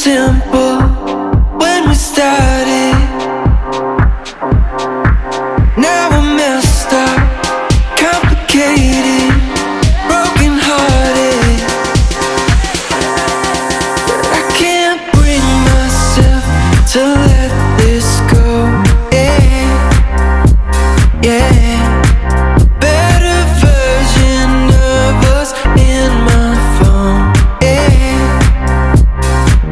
simple.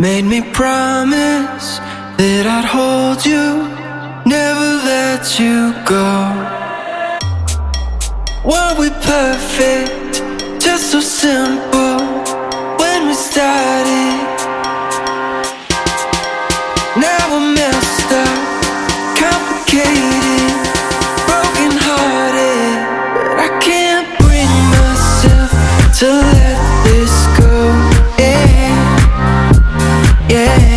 Made me promise that I'd hold you, never let you go. Were we perfect? Just so simple when we started. Now I'm messed up, complicated, broken hearted, but I can't bring myself to. yeah.